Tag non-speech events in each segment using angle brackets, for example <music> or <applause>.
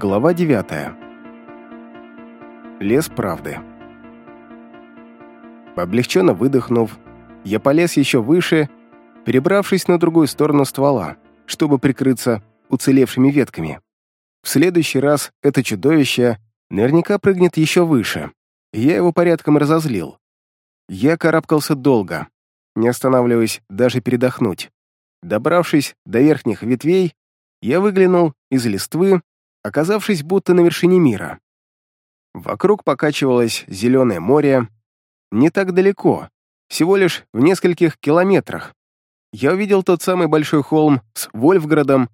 Глава 9. Лес правды. Облегченно выдохнув, я полез еще выше, перебравшись на другую сторону ствола, чтобы прикрыться уцелевшими ветками. В следующий раз это чудовище наверняка прыгнет еще выше, я его порядком разозлил. Я карабкался долго, не останавливаясь даже передохнуть. Добравшись до верхних ветвей, я выглянул из листвы оказавшись будто на вершине мира. Вокруг покачивалось зеленое море, не так далеко, всего лишь в нескольких километрах. Я увидел тот самый большой холм с Вольфградом,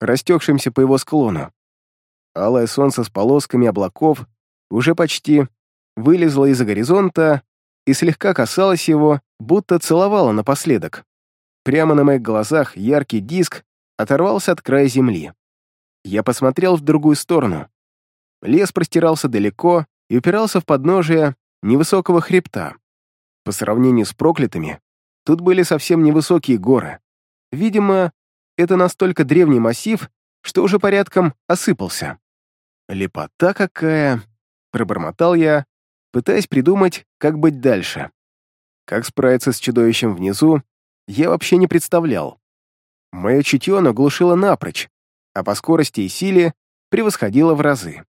растекшимся по его склону. Алое солнце с полосками облаков уже почти вылезло из-за горизонта и слегка касалось его, будто целовало напоследок. Прямо на моих глазах яркий диск оторвался от края земли. Я посмотрел в другую сторону. Лес простирался далеко и упирался в подножие невысокого хребта. По сравнению с проклятыми, тут были совсем невысокие горы. Видимо, это настолько древний массив, что уже порядком осыпался. «Лепота какая!» — пробормотал я, пытаясь придумать, как быть дальше. Как справиться с чудовищем внизу, я вообще не представлял. Мое чутье наглушило напрочь, а по скорости и силе превосходила в разы.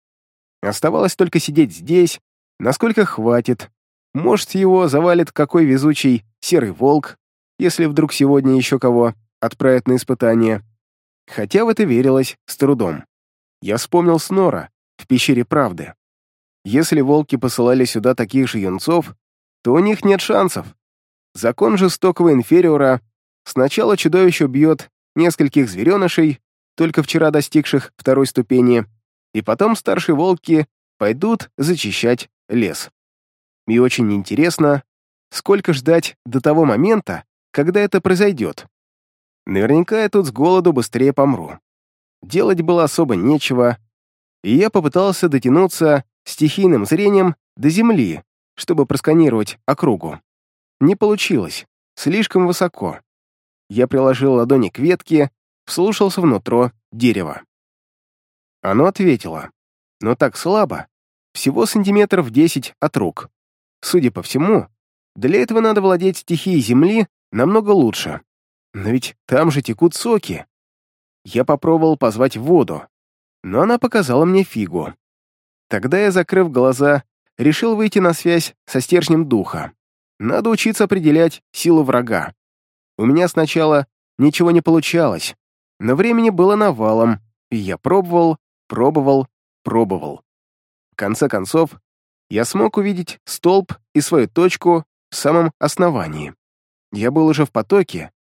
Оставалось только сидеть здесь, насколько хватит. Может, его завалит какой везучий серый волк, если вдруг сегодня еще кого отправят на испытание. Хотя в это верилось с трудом. Я вспомнил Снора в пещере правды. Если волки посылали сюда таких же юнцов, то у них нет шансов. Закон жестокого инфериора сначала чудовище бьет нескольких зверенышей, только вчера достигших второй ступени, и потом старшие волки пойдут зачищать лес. И очень интересно, сколько ждать до того момента, когда это произойдет. Наверняка я тут с голоду быстрее помру. Делать было особо нечего, и я попытался дотянуться стихийным зрением до земли, чтобы просканировать округу. Не получилось, слишком высоко. Я приложил ладони к ветке вслушался внутрь дерева. Оно ответило, но так слабо, всего сантиметров десять от рук. Судя по всему, для этого надо владеть стихией земли намного лучше. Но ведь там же текут соки. Я попробовал позвать воду, но она показала мне фигу. Тогда я, закрыв глаза, решил выйти на связь со стержнем духа. Надо учиться определять силу врага. У меня сначала ничего не получалось, но времени было навалом, и я пробовал, пробовал, пробовал. В конце концов, я смог увидеть столб и свою точку в самом основании. Я был уже в потоке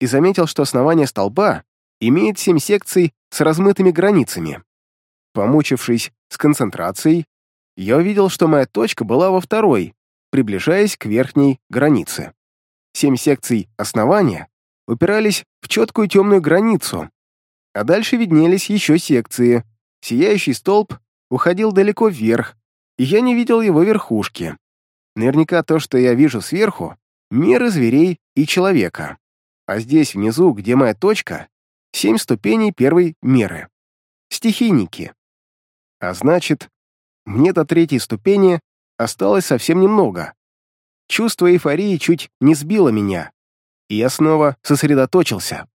и заметил, что основание столба имеет семь секций с размытыми границами. Помучившись с концентрацией, я увидел, что моя точка была во второй, приближаясь к верхней границе. Семь секций основания упирались в четкую темную границу, а дальше виднелись еще секции. Сияющий столб уходил далеко вверх, и я не видел его верхушки. Наверняка то, что я вижу сверху, меры зверей и человека. А здесь, внизу, где моя точка, семь ступеней первой меры. Стихийники. А значит, мне до третьей ступени осталось совсем немного. Чувство эйфории чуть не сбило меня, и я снова сосредоточился.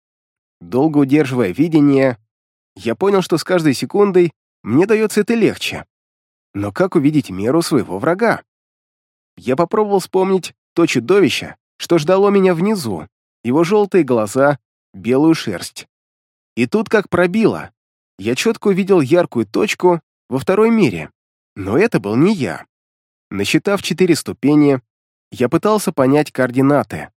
Долго удерживая видение, я понял, что с каждой секундой мне дается это легче. Но как увидеть меру своего врага? Я попробовал вспомнить то чудовище, что ждало меня внизу, его желтые глаза, белую шерсть. И тут как пробило. Я четко увидел яркую точку во второй мире, но это был не я. Насчитав четыре ступени, я пытался понять координаты,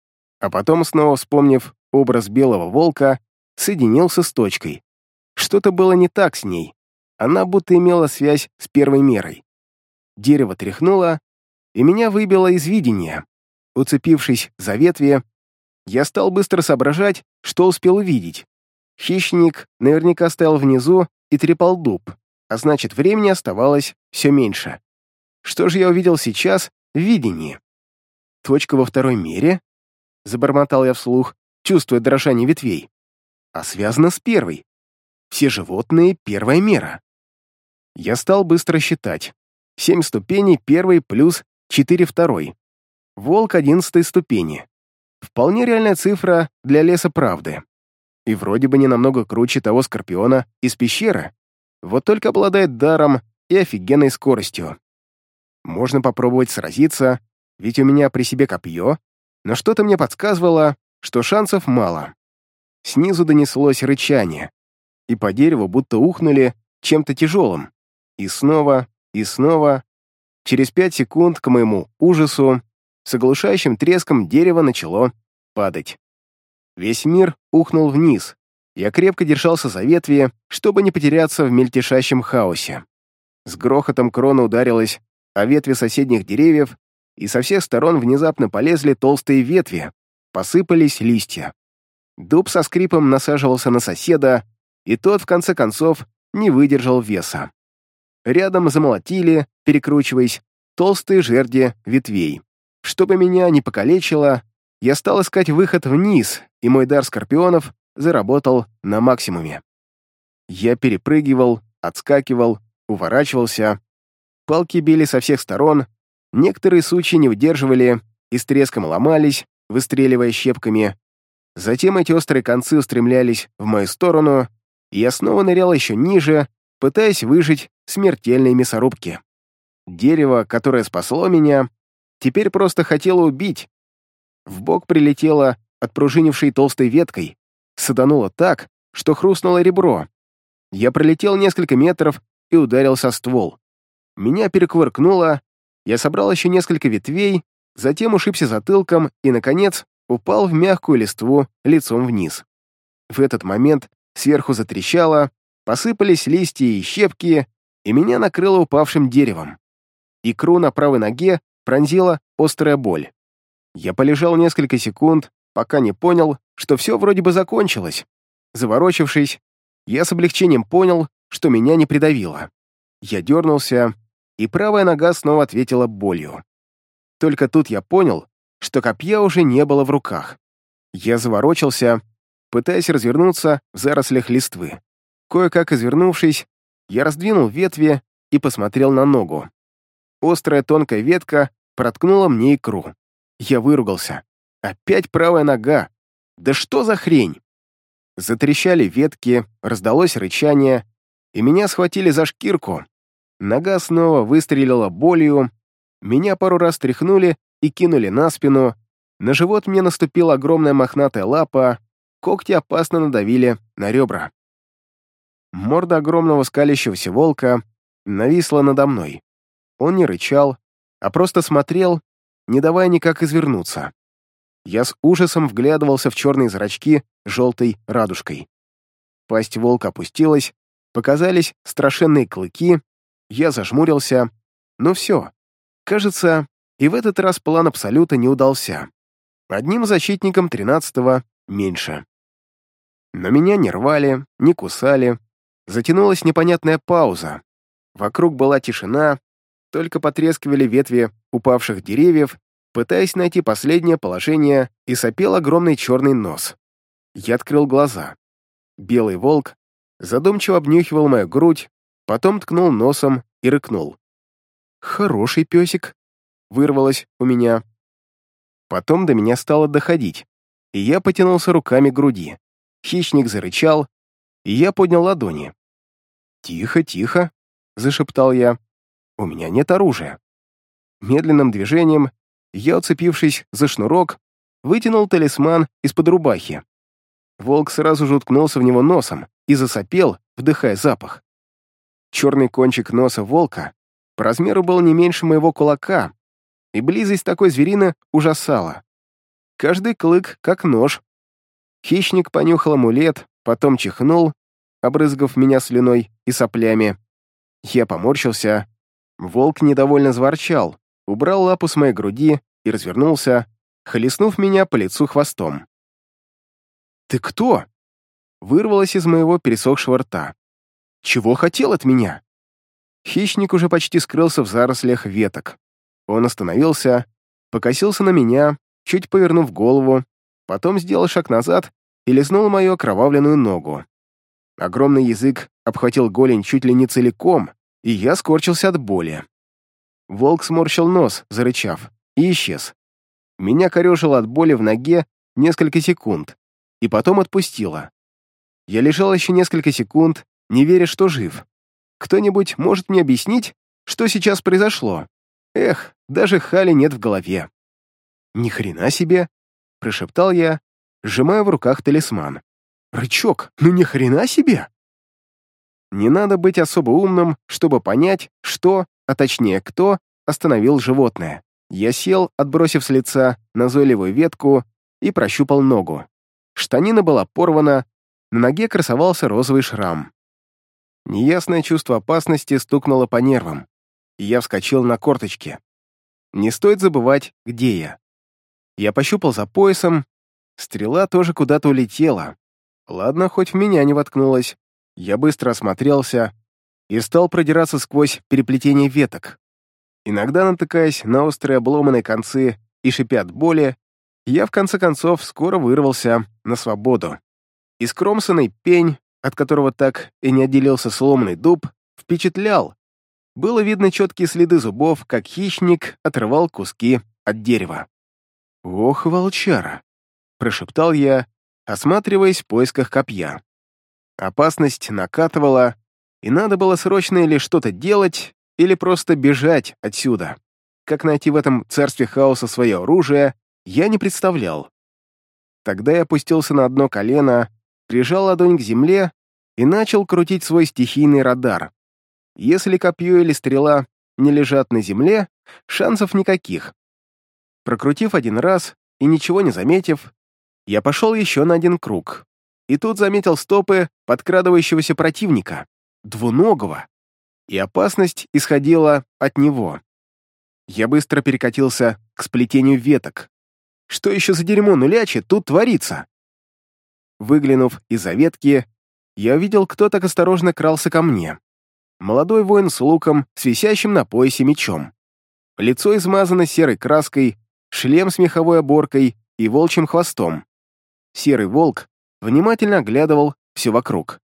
а потом, снова вспомнив образ белого волка, соединился с точкой. Что-то было не так с ней. Она будто имела связь с первой мерой. Дерево тряхнуло, и меня выбило из видения. Уцепившись за ветви, я стал быстро соображать, что успел увидеть. Хищник наверняка стоял внизу и трепал дуб, а значит, времени оставалось все меньше. Что же я увидел сейчас в видении? Точка во второй мере? Забормотал я вслух, чувствуя дрожание ветвей. А связано с первой. Все животные — первая мера. Я стал быстро считать. Семь ступеней первой плюс четыре второй. Волк одиннадцатой ступени. Вполне реальная цифра для леса правды. И вроде бы не намного круче того скорпиона из пещеры. Вот только обладает даром и офигенной скоростью. Можно попробовать сразиться, ведь у меня при себе копье, но что-то мне подсказывало, что шансов мало. Снизу донеслось рычание, и по дереву будто ухнули чем-то тяжелым. И снова, и снова. Через пять секунд, к моему ужасу, с оглушающим треском дерево начало падать. Весь мир ухнул вниз. Я крепко держался за ветви, чтобы не потеряться в мельтешащем хаосе. С грохотом крона ударилась о ветви соседних деревьев, и со всех сторон внезапно полезли толстые ветви, посыпались листья. Дуб со скрипом насаживался на соседа, и тот, в конце концов, не выдержал веса. Рядом замолотили, перекручиваясь, толстые жерди ветвей. Чтобы меня не покалечило, я стал искать выход вниз, и мой дар скорпионов заработал на максимуме. Я перепрыгивал, отскакивал, уворачивался. Палки били со всех сторон, некоторые сучья не выдерживали и с треском ломались, выстреливая щепками. Затем эти острые концы устремлялись в мою сторону, и я снова нырял еще ниже, пытаясь выжить смертельные мясорубки. Дерево, которое спасло меня, теперь просто хотело убить. В бок прилетело отпружинившей толстой веткой, садануло так, что хрустнуло ребро. Я пролетел несколько метров и ударился о ствол. Меня перекувыркнуло, я собрал еще несколько ветвей, затем ушибся затылком и, наконец, упал в мягкую листву лицом вниз. В этот момент сверху затрещало, посыпались листья и щепки, и меня накрыло упавшим деревом. Икру на правой ноге пронзила острая боль. Я полежал несколько секунд, пока не понял, что все вроде бы закончилось. Заворочившись, я с облегчением понял, что меня не придавило. Я дернулся, и правая нога снова ответила болью. Только тут я понял, что копья уже не было в руках. Я заворочился, пытаясь развернуться в зарослях листвы. Кое-как извернувшись, я раздвинул ветви и посмотрел на ногу. Острая тонкая ветка проткнула мне икру. Я выругался. Опять правая нога. Да что за хрень? Затрещали ветки, раздалось рычание, и меня схватили за шкирку. Нога снова выстрелила болью, меня пару раз тряхнули и кинули на спину, на живот мне наступила огромная мохнатая лапа, когти опасно надавили на ребра. Морда огромного скалящегося волка нависла надо мной. Он не рычал, а просто смотрел, не давая никак извернуться. Я с ужасом вглядывался в черные зрачки желтой радужкой. Пасть волка опустилась, показались страшенные клыки, я зажмурился. Ну все, кажется, и в этот раз план Абсолюта не удался. Одним защитником тринадцатого меньше. Но меня не рвали, не кусали. Затянулась непонятная пауза. Вокруг была тишина, только потрескивали ветви упавших деревьев, пытаясь найти последнее положение, и сопел огромный черный нос. Я открыл глаза. Белый волк задумчиво обнюхивал мою грудь, потом ткнул носом и рыкнул. «Хороший песик», — вырвалось у меня. Потом до меня стало доходить, и я потянулся руками к груди. Хищник зарычал, и я поднял ладони. «Тихо, тихо», — зашептал я. «У меня нет оружия». Медленным движением я, уцепившись за шнурок, вытянул талисман из-под рубахи. Волк сразу же уткнулся в него носом и засопел, вдыхая запах. Черный кончик носа волка по размеру был не меньше моего кулака, и близость такой зверины ужасала. Каждый клык как нож. Хищник понюхал амулет, потом чихнул, обрызгав меня слюной и соплями. Я поморщился. Волк недовольно зворчал, убрал лапу с моей груди и развернулся, хлестнув меня по лицу хвостом. «Ты кто?» Вырвалось из моего пересохшего рта. «Чего хотел от меня?» Хищник уже почти скрылся в зарослях веток. Он остановился, покосился на меня, чуть повернув голову, потом сделал шаг назад и лизнул мою окровавленную ногу. Огромный язык обхватил голень чуть ли не целиком, и я скорчился от боли. Волк сморщил нос, зарычав, и исчез. Меня корежило от боли в ноге несколько секунд, и потом отпустило. Я лежал еще несколько секунд, не веря, что жив. Кто-нибудь может мне объяснить, что сейчас произошло? Эх, даже Хали нет в голове. «Ни хрена себе!» — прошептал я, сжимая в руках талисман. «Рычок, ну ни хрена себе!» Не надо быть особо умным, чтобы понять, что, а точнее кто, остановил животное. Я сел, отбросив с лица назойливую ветку, и прощупал ногу. Штанина была порвана, на ноге красовался розовый шрам. Неясное чувство опасности стукнуло по нервам, и я вскочил на корточки. Не стоит забывать, где я. Я пощупал за поясом, стрела тоже куда-то улетела. Ладно, хоть в меня не воткнулась. Я быстро осмотрелся и стал продираться сквозь переплетение веток. Иногда натыкаясь на острые обломанные концы и шипя от боли, я в конце концов скоро вырвался на свободу. Искромсанный пень, от которого так и не отделился сломанный дуб, впечатлял. Было видно четкие следы зубов, как хищник отрывал куски от дерева. «Ох, волчара!» — прошептал я, осматриваясь в поисках копья. Опасность накатывала, и надо было срочно или что-то делать, или просто бежать отсюда. Как найти в этом царстве хаоса свое оружие, я не представлял. Тогда я опустился на одно колено, прижал ладонь к земле и начал крутить свой стихийный радар. Если копье или стрела не лежат на земле, шансов никаких. Прокрутив один раз и ничего не заметив, я пошел еще на один круг и тут заметил стопы подкрадывающегося противника, двуногого, и опасность исходила от него. Я быстро перекатился к сплетению веток. Что еще за дерьмо нулячи тут творится? Выглянув из-за ветки, я увидел, кто так осторожно крался ко мне. Молодой воин с луком, с на поясе мечом. Лицо измазано серой краской, шлем с меховой оборкой и волчьим хвостом. Серый волк внимательно оглядывал все вокруг.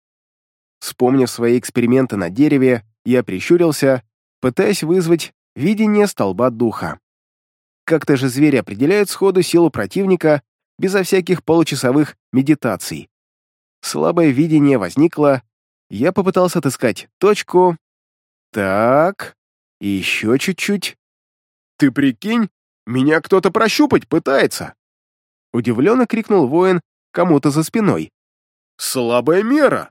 Вспомнив свои эксперименты на дереве, я прищурился, пытаясь вызвать видение столба духа. Как-то же звери определяют сходу силу противника безо всяких получасовых медитаций. Слабое видение возникло, я попытался отыскать точку. Так, и еще чуть-чуть. «Ты прикинь, меня кто-то прощупать пытается!» Удивленно крикнул воин кому-то за спиной. «Слабая мера!»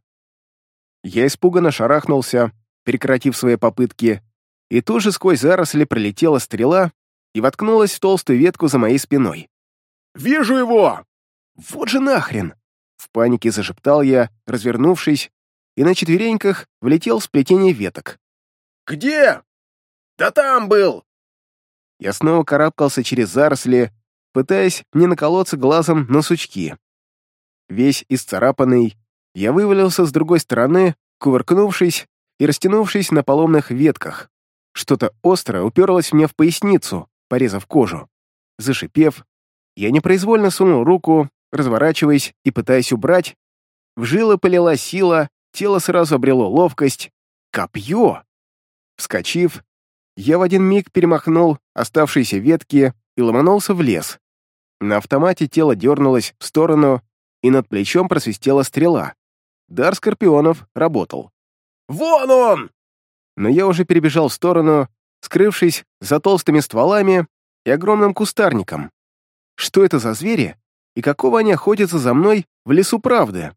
Я испуганно шарахнулся, прекратив свои попытки, и тут же сквозь заросли пролетела стрела и воткнулась в толстую ветку за моей спиной. «Вижу его!» «Вот же нахрен!» В панике зашептал я, развернувшись, и на четвереньках влетел в сплетение веток. «Где?» «Да там был!» Я снова карабкался через заросли, пытаясь не наколоться глазом на сучки. Весь исцарапанный, я вывалился с другой стороны, кувыркнувшись и растянувшись на поломных ветках. Что-то острое уперлось мне в поясницу, порезав кожу. Зашипев, я непроизвольно сунул руку, разворачиваясь и пытаясь убрать. В жилы полила сила, тело сразу обрело ловкость. Копье! Вскочив, я в один миг перемахнул оставшиеся ветки и ломанулся в лес. На автомате тело дернулось в сторону, и над плечом просвистела стрела. Дар скорпионов работал. «Вон он!» Но я уже перебежал в сторону, скрывшись за толстыми стволами и огромным кустарником. Что это за звери и какого они охотятся за мной в лесу правды?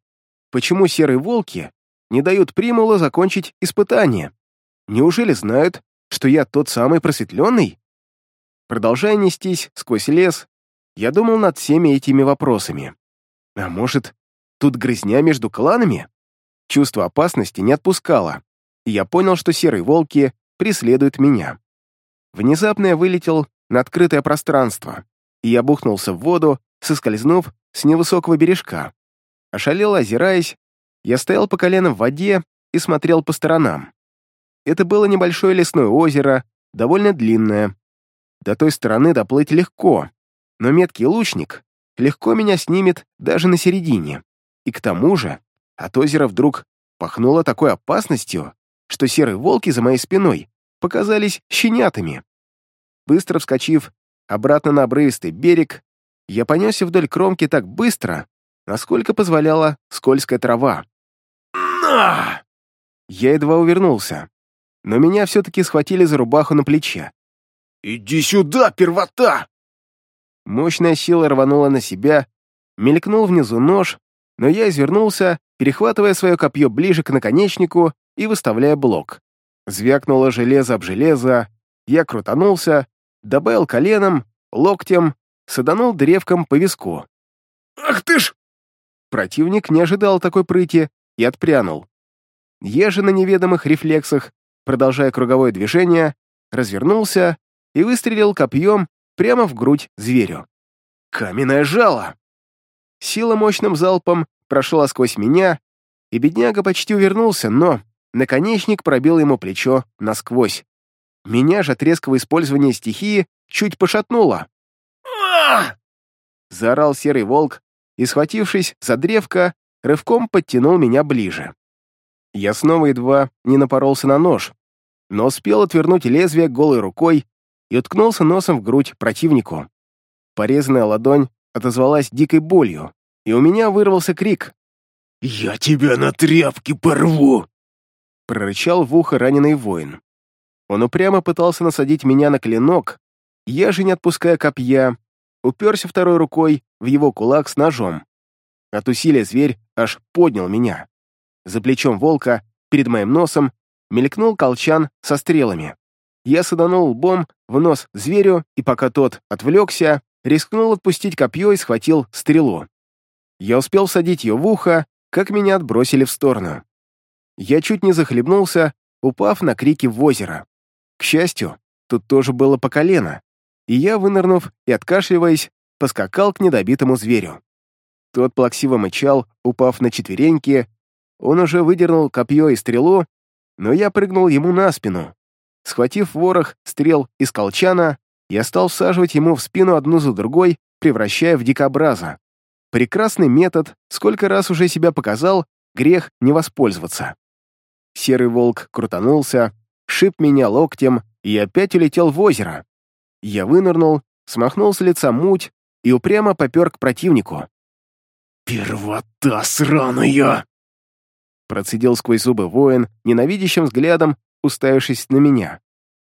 Почему серые волки не дают примула закончить испытание? Неужели знают, что я тот самый просветленный? Продолжая нестись сквозь лес, я думал над всеми этими вопросами. А может, тут грызня между кланами? Чувство опасности не отпускало, и я понял, что серые волки преследуют меня. Внезапно я вылетел на открытое пространство, и я бухнулся в воду, соскользнув с невысокого бережка. Ошалело озираясь, я стоял по колено в воде и смотрел по сторонам. Это было небольшое лесное озеро, довольно длинное. До той стороны доплыть легко, но меткий лучник легко меня снимет даже на середине. И к тому же от озера вдруг пахнуло такой опасностью, что серые волки за моей спиной показались щенятами. Быстро вскочив обратно на обрывистый берег, я понесся вдоль кромки так быстро, насколько позволяла скользкая трава. «На!» Я едва увернулся, но меня все-таки схватили за рубаху на плече. «Иди сюда, первота!» Мощная сила рванула на себя, мелькнул внизу нож, но я извернулся, перехватывая свое копье ближе к наконечнику и выставляя блок. Звякнуло железо об железо, я крутанулся, добавил коленом, локтем, саданул древком по виску. «Ах ты ж!» Противник не ожидал такой прыти и отпрянул. Же на неведомых рефлексах, продолжая круговое движение, развернулся и выстрелил копьем прямо в грудь зверю. «Каменное жало!» Сила мощным залпом прошла сквозь меня, и бедняга почти увернулся, но наконечник пробил ему плечо насквозь. Меня же от резкого использования стихии чуть пошатнуло. Заорал серый волк и, схватившись за древко, рывком подтянул меня ближе. Я снова едва не напоролся на нож, но успел отвернуть лезвие голой рукой и уткнулся носом в грудь противнику. Порезанная ладонь отозвалась дикой болью, и у меня вырвался крик. «Я тебя на тряпки порву!» прорычал в ухо раненый воин. Он упрямо пытался насадить меня на клинок, я же, не отпуская копья, уперся второй рукой в его кулак с ножом. От усилия зверь аж поднял меня. За плечом волка, перед моим носом, мелькнул колчан со стрелами. Я саданул лбом в нос зверю, и пока тот отвлекся, рискнул отпустить копье и схватил стрелу. Я успел всадить ее в ухо, как меня отбросили в сторону. Я чуть не захлебнулся, упав на крики в озеро. К счастью, тут тоже было по колено, и я, вынырнув и откашливаясь, поскакал к недобитому зверю. Тот плаксиво мычал, упав на четвереньки, он уже выдернул копье и стрелу, но я прыгнул ему на спину. Схватив ворох стрел из колчана, я стал всаживать ему в спину одну за другой, превращая в дикобраза. Прекрасный метод, сколько раз уже себя показал, грех не воспользоваться. Серый волк крутанулся, шип меня локтем и опять улетел в озеро. Я вынырнул, смахнул с лица муть и упрямо попер к противнику. «Первота сраная!» Процедил сквозь зубы воин, ненавидящим взглядом, уставившись на меня.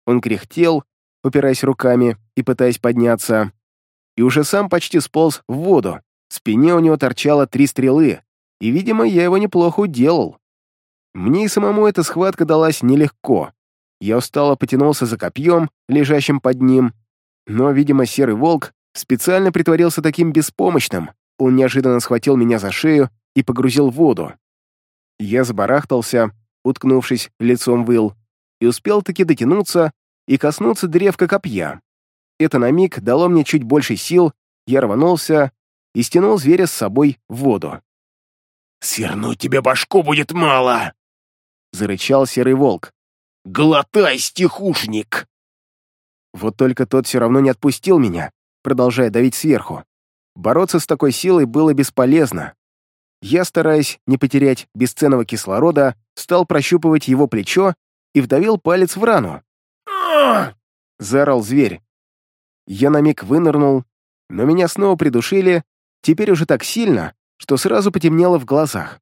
Он кряхтел, упираясь руками и пытаясь подняться, и уже сам почти сполз в воду, в спине у него торчало три стрелы, и, видимо, я его неплохо уделал. Мне и самому эта схватка далась нелегко. Я устало потянулся за копьем, лежащим под ним, но, видимо, серый волк специально притворился таким беспомощным. Он неожиданно схватил меня за шею и погрузил в воду. Я забарахтался, уткнувшись лицом в ил, и успел таки дотянуться и коснуться древка копья. Это на миг дало мне чуть больше сил, я рванулся и стянул зверя с собой в воду. «Свернуть тебе башку будет мало!» — зарычал серый волк. «Глотай, стихушник!» Вот только тот все равно не отпустил меня, продолжая давить сверху. Бороться с такой силой было бесполезно. Я, стараясь не потерять бесценного кислорода, стал прощупывать его плечо и вдавил палец в рану. заорал зверь. Я на миг вынырнул, но меня снова придушили, теперь уже так сильно, что сразу потемнело в глазах.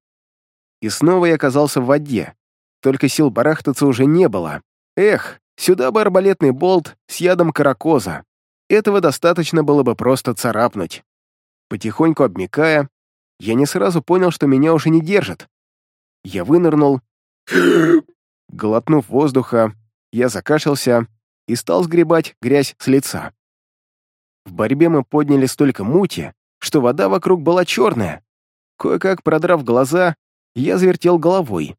И снова я оказался в воде, только сил барахтаться уже не было. Эх, сюда бы арбалетный болт с ядом каракоза. Этого достаточно было бы просто царапнуть. Потихоньку обмикая, я не сразу понял, что меня уже не держат. Я вынырнул. <clears throat> Глотнув воздуха, я закашлялся и стал сгребать грязь с лица. В борьбе мы подняли столько мути, что вода вокруг была черная. Кое-как продрав глаза, я завертел головой.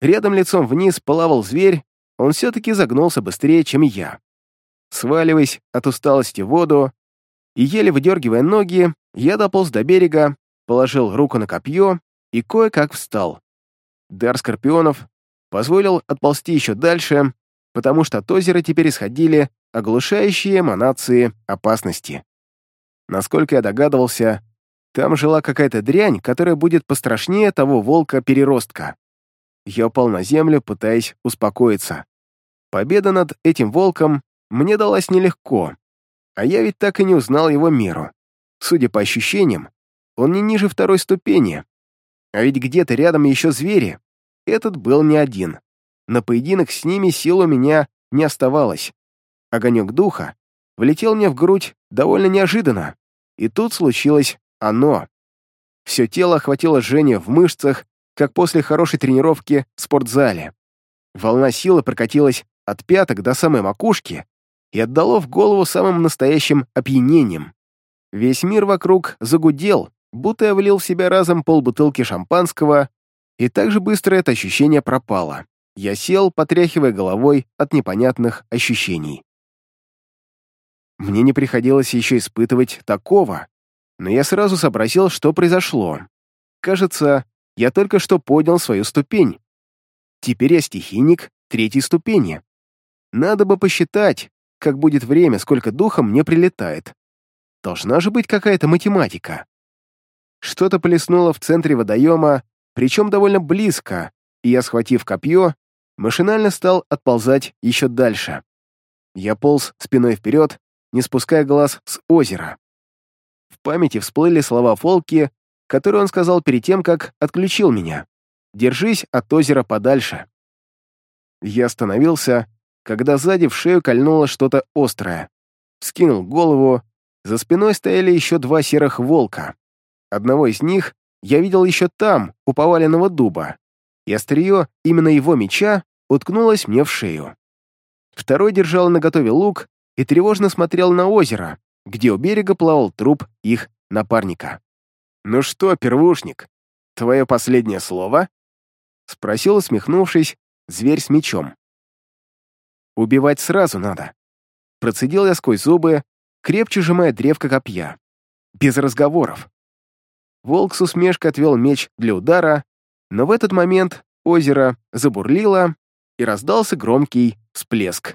Рядом лицом вниз плавал зверь, он все-таки загнулся быстрее, чем я. Сваливаясь от усталости в воду и еле выдергивая ноги, я дополз до берега, положил руку на копье и кое-как встал. Дар скорпионов позволил отползти еще дальше, потому что от озера теперь исходили оглушающие эманации опасности. Насколько я догадывался, там жила какая-то дрянь, которая будет пострашнее того волка-переростка. Я упал на землю, пытаясь успокоиться. Победа над этим волком мне далась нелегко, а я ведь так и не узнал его меру. Судя по ощущениям, он не ниже второй ступени. А ведь где-то рядом еще звери. Этот был не один. На поединок с ними сил у меня не оставалось. Огонек духа влетел мне в грудь довольно неожиданно. И тут случилось оно. Все тело охватило жжение в мышцах, как после хорошей тренировки в спортзале. Волна силы прокатилась от пяток до самой макушки и отдало в голову самым настоящим опьянением. Весь мир вокруг загудел, будто я влил в себя разом полбутылки шампанского, и так же быстро это ощущение пропало. Я сел, потряхивая головой от непонятных ощущений. Мне не приходилось еще испытывать такого, но я сразу сообразил, что произошло. Кажется, я только что поднял свою ступень. Теперь я стихийник третьей ступени. Надо бы посчитать, как будет время, сколько духа мне прилетает. Должна же быть какая-то математика. Что-то плеснуло в центре водоема, причем довольно близко, и я, схватив копье, машинально стал отползать еще дальше. Я полз спиной вперед, не спуская глаз с озера. В памяти всплыли слова Фолки, которые он сказал перед тем, как отключил меня. «Держись от озера подальше». Я остановился, когда сзади в шею кольнуло что-то острое. Скинул голову, за спиной стояли еще два серых волка. Одного из них я видел еще там, у поваленного дуба, и острие именно его меча уткнулось мне в шею. Второй держал наготове лук и тревожно смотрел на озеро, где у берега плавал труп их напарника. «Ну что, первушник, твое последнее слово?» — спросил, усмехнувшись, зверь с мечом. «Убивать сразу надо». Процедил я сквозь зубы, крепче сжимая древко копья. Без разговоров. Волк с усмешкой отвел меч для удара, но в этот момент озеро забурлило, и раздался громкий всплеск.